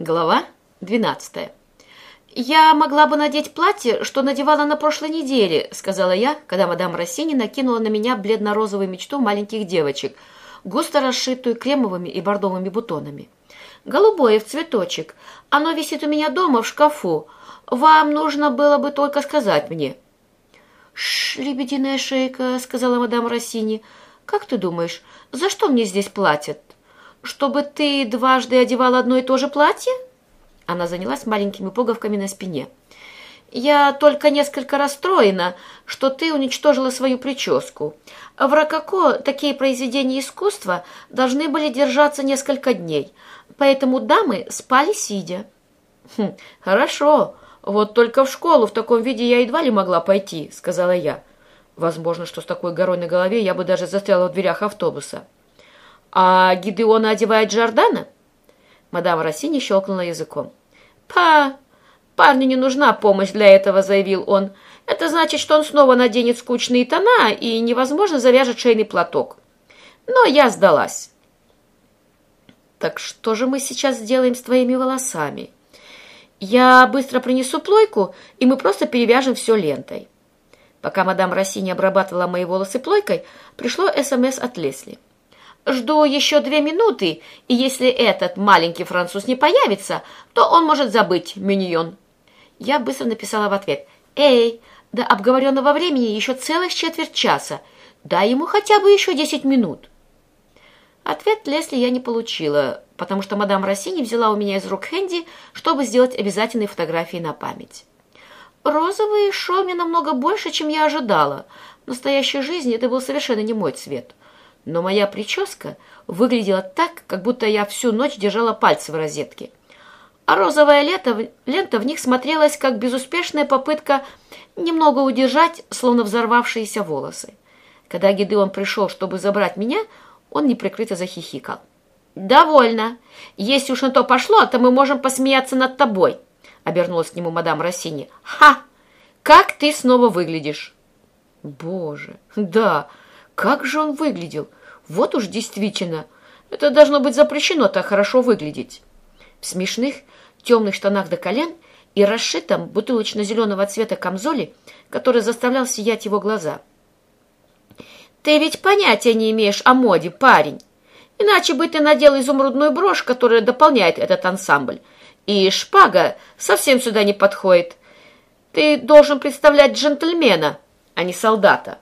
Глава 12. «Я могла бы надеть платье, что надевала на прошлой неделе», сказала я, когда мадам Рассини накинула на меня бледно-розовую мечту маленьких девочек, густо расшитую кремовыми и бордовыми бутонами. «Голубое в цветочек. Оно висит у меня дома в шкафу. Вам нужно было бы только сказать мне». «Ш, лебединая шейка», — сказала мадам Рассини. «Как ты думаешь, за что мне здесь платят?» Чтобы ты дважды одевал одно и то же платье?» Она занялась маленькими пуговками на спине. «Я только несколько расстроена, что ты уничтожила свою прическу. В Рококо такие произведения искусства должны были держаться несколько дней, поэтому дамы спали сидя». «Хм, «Хорошо, вот только в школу в таком виде я едва ли могла пойти», — сказала я. Возможно, что с такой горой на голове я бы даже застряла в дверях автобуса. «А Гидеона одевает Джордана?» Мадам Рассини щелкнула языком. «Па! Парню не нужна помощь для этого», — заявил он. «Это значит, что он снова наденет скучные тона и невозможно завяжет шейный платок. Но я сдалась». «Так что же мы сейчас сделаем с твоими волосами?» «Я быстро принесу плойку, и мы просто перевяжем все лентой». Пока мадам Рассини обрабатывала мои волосы плойкой, пришло СМС от Лесли. Жду еще две минуты, и если этот маленький француз не появится, то он может забыть миньон. Я быстро написала в ответ. «Эй, до обговоренного времени еще целых четверть часа. Дай ему хотя бы еще десять минут». Ответ Лесли я не получила, потому что мадам Рассини взяла у меня из рук Хэнди, чтобы сделать обязательные фотографии на память. Розовый шел мне намного больше, чем я ожидала. В настоящей жизни это был совершенно не мой цвет но моя прическа выглядела так, как будто я всю ночь держала пальцы в розетке. А розовая лента, лента в них смотрелась, как безуспешная попытка немного удержать, словно взорвавшиеся волосы. Когда Гидеон пришел, чтобы забрать меня, он неприкрыто захихикал. «Довольно. Если уж на то пошло, то мы можем посмеяться над тобой», — обернулась к нему мадам Рассини. «Ха! Как ты снова выглядишь!» «Боже, да!» Как же он выглядел! Вот уж действительно! Это должно быть запрещено так хорошо выглядеть. В смешных темных штанах до колен и расшитом бутылочно-зеленого цвета камзоле, который заставлял сиять его глаза. «Ты ведь понятия не имеешь о моде, парень! Иначе бы ты надел изумрудную брошь, которая дополняет этот ансамбль. И шпага совсем сюда не подходит. Ты должен представлять джентльмена, а не солдата».